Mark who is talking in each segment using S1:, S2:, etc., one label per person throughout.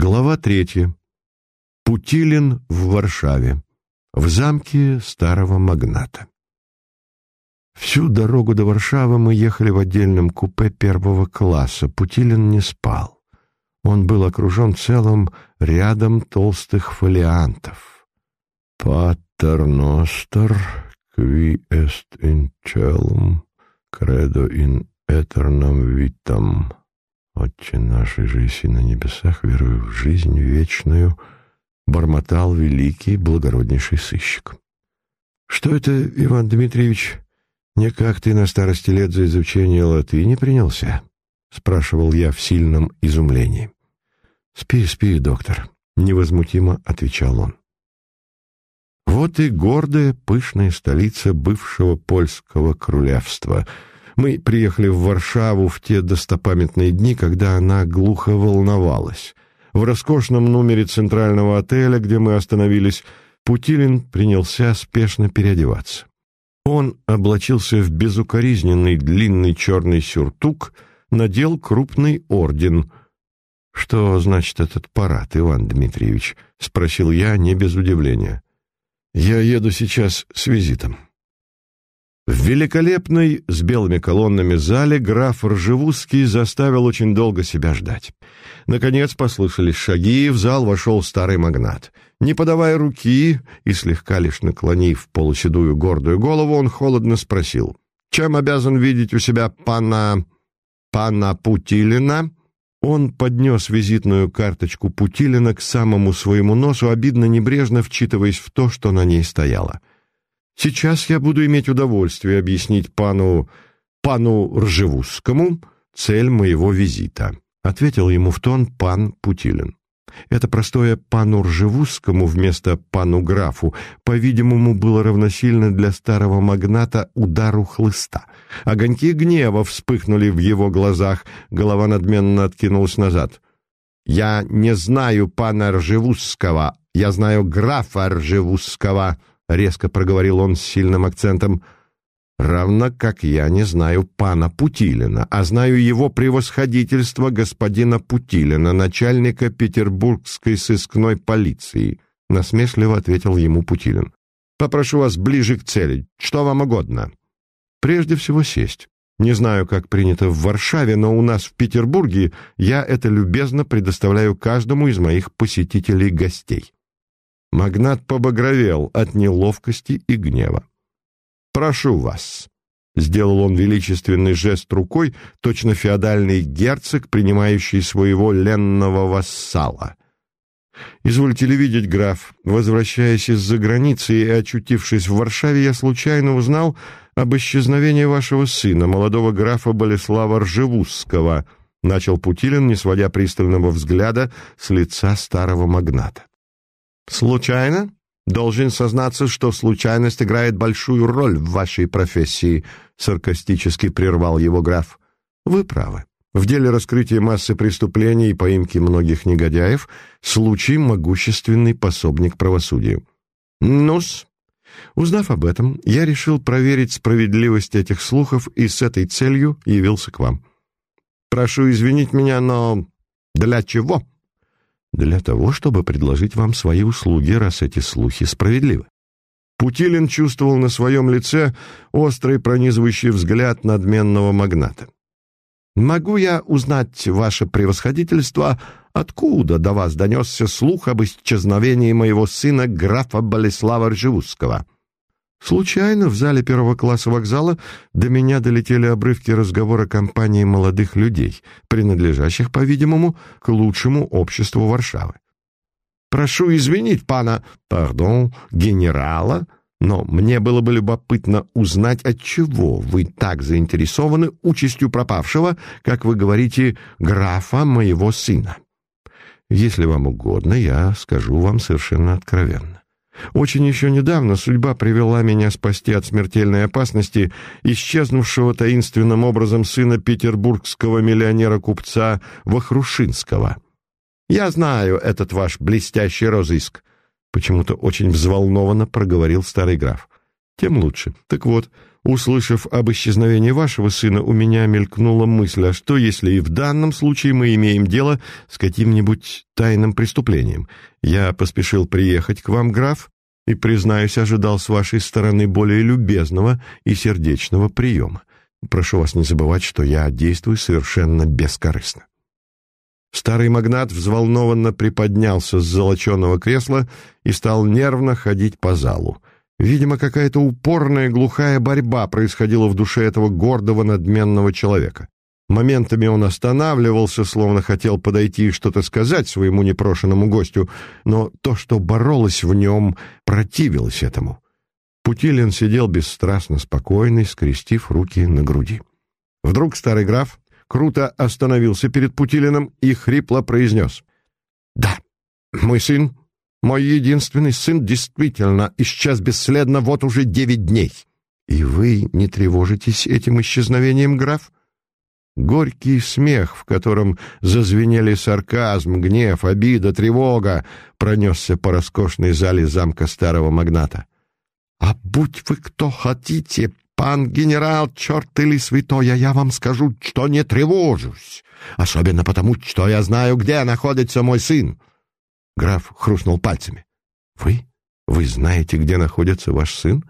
S1: Глава третья. Путилин в Варшаве. В замке старого магната. Всю дорогу до Варшавы мы ехали в отдельном купе первого класса. Путилин не спал. Он был окружен целым рядом толстых фолиантов. «Патер ностер, кви эст ин челум, кредо ин этерном витам». «Отче нашей же на небесах, верую в жизнь вечную», бормотал великий благороднейший сыщик. «Что это, Иван Дмитриевич, не как ты на старости лет за изучение латыни принялся?» — спрашивал я в сильном изумлении. «Спи, спи, доктор», — невозмутимо отвечал он. Вот и гордая, пышная столица бывшего польского королевства — мы приехали в Варшаву в те достопамятные дни, когда она глухо волновалась. В роскошном номере центрального отеля, где мы остановились, Путилин принялся спешно переодеваться. Он облачился в безукоризненный длинный черный сюртук, надел крупный орден. «Что значит этот парад, Иван Дмитриевич?» — спросил я не без удивления. «Я еду сейчас с визитом». В великолепной, с белыми колоннами зале граф Ржевузский заставил очень долго себя ждать. Наконец послышались шаги, и в зал вошел старый магнат. Не подавая руки и слегка лишь наклонив полуседую гордую голову, он холодно спросил, «Чем обязан видеть у себя пана... пана Путилина?» Он поднес визитную карточку Путилина к самому своему носу, обидно небрежно вчитываясь в то, что на ней стояло. Сейчас я буду иметь удовольствие объяснить пану... пану Ржевузскому цель моего визита», — ответил ему в тон пан Путилин. Это простое «пану Ржевузскому» вместо «пану графу», по-видимому, было равносильно для старого магната удару хлыста. Огоньки гнева вспыхнули в его глазах, голова надменно откинулась назад. «Я не знаю пана Ржевузского, я знаю графа Ржевузского», — резко проговорил он с сильным акцентом, — «равно как я не знаю пана Путилина, а знаю его превосходительство господина Путилина, начальника петербургской сыскной полиции», — насмешливо ответил ему Путилин. «Попрошу вас ближе к цели. Что вам угодно?» «Прежде всего сесть. Не знаю, как принято в Варшаве, но у нас в Петербурге я это любезно предоставляю каждому из моих посетителей-гостей». Магнат побагровел от неловкости и гнева. «Прошу вас», — сделал он величественный жест рукой, точно феодальный герцог, принимающий своего ленного вассала. «Извольте ли видеть, граф, возвращаясь из-за границы и очутившись в Варшаве, я случайно узнал об исчезновении вашего сына, молодого графа Болеслава Ржевузского», — начал Путилин, не сводя пристального взгляда с лица старого магната. «Случайно?» «Должен сознаться, что случайность играет большую роль в вашей профессии», — саркастически прервал его граф. «Вы правы. В деле раскрытия массы преступлений и поимки многих негодяев случай могущественный пособник правосудию». «Ну-с». Узнав об этом, я решил проверить справедливость этих слухов и с этой целью явился к вам. «Прошу извинить меня, но для чего?» Для того, чтобы предложить вам свои услуги, раз эти слухи справедливы. Путилин чувствовал на своем лице острый пронизывающий взгляд надменного магната. «Могу я узнать, ваше превосходительство, откуда до вас донесся слух об исчезновении моего сына графа Болеслава Ржевузского?» Случайно в зале первого класса вокзала до меня долетели обрывки разговора компании молодых людей, принадлежащих, по-видимому, к лучшему обществу Варшавы. «Прошу извинить пана, пардон, генерала, но мне было бы любопытно узнать, от чего вы так заинтересованы участью пропавшего, как вы говорите, графа моего сына. Если вам угодно, я скажу вам совершенно откровенно. Очень еще недавно судьба привела меня спасти от смертельной опасности исчезнувшего таинственным образом сына петербургского миллионера-купца Вахрушинского. «Я знаю этот ваш блестящий розыск», — почему-то очень взволнованно проговорил старый граф. «Тем лучше. Так вот, Услышав об исчезновении вашего сына, у меня мелькнула мысль, а что, если и в данном случае мы имеем дело с каким-нибудь тайным преступлением? Я поспешил приехать к вам, граф, и, признаюсь, ожидал с вашей стороны более любезного и сердечного приема. Прошу вас не забывать, что я действую совершенно бескорыстно». Старый магнат взволнованно приподнялся с золоченого кресла и стал нервно ходить по залу. Видимо, какая-то упорная глухая борьба происходила в душе этого гордого надменного человека. Моментами он останавливался, словно хотел подойти и что-то сказать своему непрошенному гостю, но то, что боролось в нем, противилось этому. Путилин сидел бесстрастно спокойный, скрестив руки на груди. Вдруг старый граф круто остановился перед Путилиным и хрипло произнес. «Да, мой сын мой единственный сын действительно исчез бесследно вот уже девять дней. И вы не тревожитесь этим исчезновением, граф? Горький смех, в котором зазвенели сарказм, гнев, обида, тревога, пронесся по роскошной зале замка старого магната. «А будь вы кто хотите, пан генерал, черт или святое, я вам скажу, что не тревожусь, особенно потому, что я знаю, где находится мой сын. Граф хрустнул пальцами. «Вы? Вы знаете, где находится ваш сын?»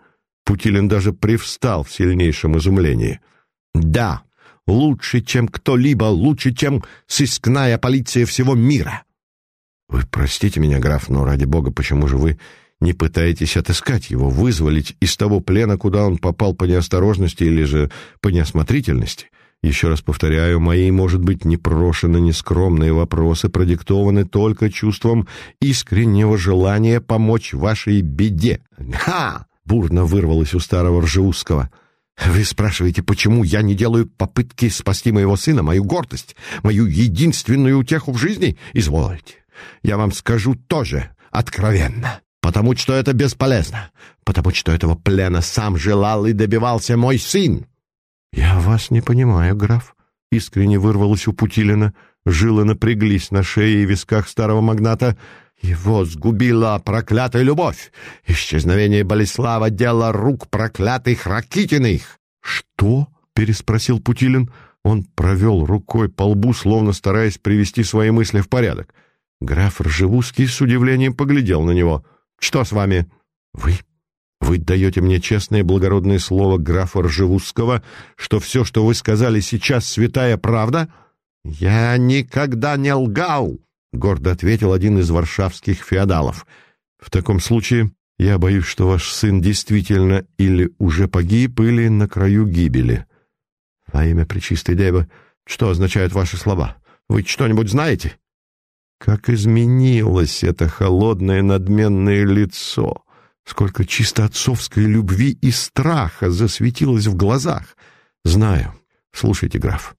S1: Путилин даже привстал в сильнейшем изумлении. «Да, лучше, чем кто-либо, лучше, чем сыскная полиция всего мира!» «Вы простите меня, граф, но ради бога, почему же вы не пытаетесь отыскать его, вызволить из того плена, куда он попал по неосторожности или же по неосмотрительности?» Еще раз повторяю, мои, может быть, непрошенные, нескромные вопросы продиктованы только чувством искреннего желания помочь вашей беде. «Ха!» — бурно вырвалось у старого Ржеузского. «Вы спрашиваете, почему я не делаю попытки спасти моего сына, мою гордость, мою единственную утеху в жизни? Извольте, я вам скажу тоже откровенно». Потому что это бесполезно. Потому что этого плена сам желал и добивался мой сын. «Я вас не понимаю, граф», — искренне вырвалось у Путилина. Жилы напряглись на шее и висках старого магната. «Его сгубила проклятая любовь! Исчезновение Болеслава — дело рук проклятых Ракитиных!» «Что?» — переспросил Путилин. Он провел рукой по лбу, словно стараясь привести свои мысли в порядок. Граф Ржевузский с удивлением поглядел на него. «Что с вами?» «Вы вы даете мне честное и благородное слово графа Ржевузского, что все, что вы сказали сейчас, святая правда? Я никогда не лгал, — гордо ответил один из варшавских феодалов. В таком случае я боюсь, что ваш сын действительно или уже погиб, или на краю гибели. Во имя Пречистой Девы, что означают ваши слова? Вы что-нибудь знаете? Как изменилось это холодное надменное лицо! Сколько чисто отцовской любви и страха засветилось в глазах. Знаю. Слушайте, граф.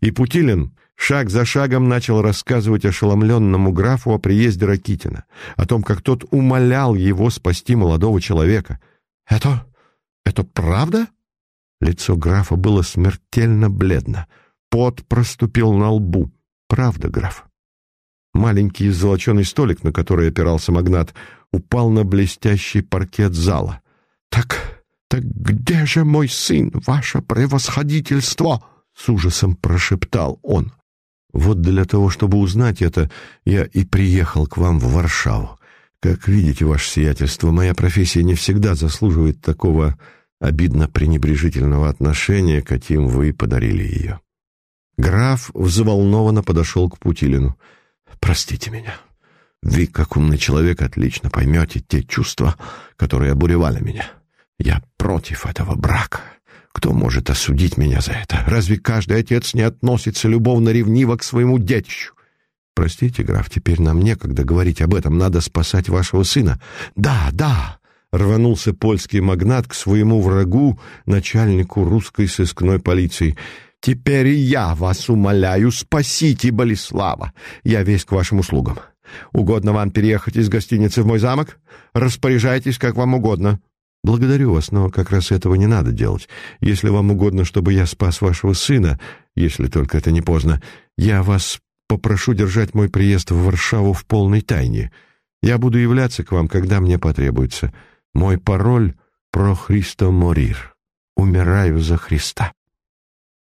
S1: И Путилин шаг за шагом начал рассказывать ошеломленному графу о приезде Ракитина, о том, как тот умолял его спасти молодого человека. «Это... это правда?» Лицо графа было смертельно бледно. Пот проступил на лбу. «Правда, граф». Маленький золоченый столик, на который опирался магнат, упал на блестящий паркет зала. «Так, так где же мой сын, ваше превосходительство?» — с ужасом прошептал он. «Вот для того, чтобы узнать это, я и приехал к вам в Варшаву. Как видите, ваше сиятельство, моя профессия не всегда заслуживает такого обидно-пренебрежительного отношения, каким вы подарили ее». Граф взволнованно подошел к Путилину. «Простите меня. Вы, как умный человек, отлично поймете те чувства, которые обуревали меня. Я против этого брака. Кто может осудить меня за это? Разве каждый отец не относится любовно-ревниво к своему детищу? Простите, граф, теперь нам некогда говорить об этом. Надо спасать вашего сына. Да, да, рванулся польский магнат к своему врагу, начальнику русской сыскной полиции. Теперь я вас умоляю, спасите Болеслава. Я весь к вашим услугам. Угодно вам переехать из гостиницы в мой замок? Распоряжайтесь, как вам угодно». «Благодарю вас, но как раз этого не надо делать. Если вам угодно, чтобы я спас вашего сына, если только это не поздно, я вас попрошу держать мой приезд в Варшаву в полной тайне. Я буду являться к вам, когда мне потребуется. Мой пароль — про Христо Морир». умираю за Христа».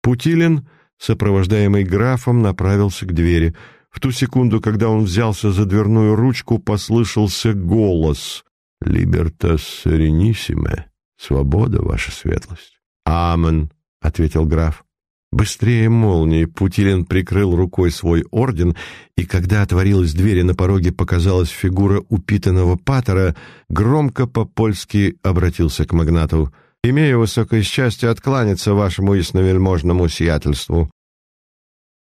S1: Путилин, сопровождаемый графом, направился к двери. В ту секунду, когда он взялся за дверную ручку, послышался голос «Либертас серениссиме» — «Свобода, ваша светлость». «Амен», — ответил граф. Быстрее молнии Путилин прикрыл рукой свой орден, и когда отворилась дверь и на пороге показалась фигура упитанного патера, громко по-польски обратился к магнату. «Имею высокое счастье откланяться вашему ясновельможному сиятельству.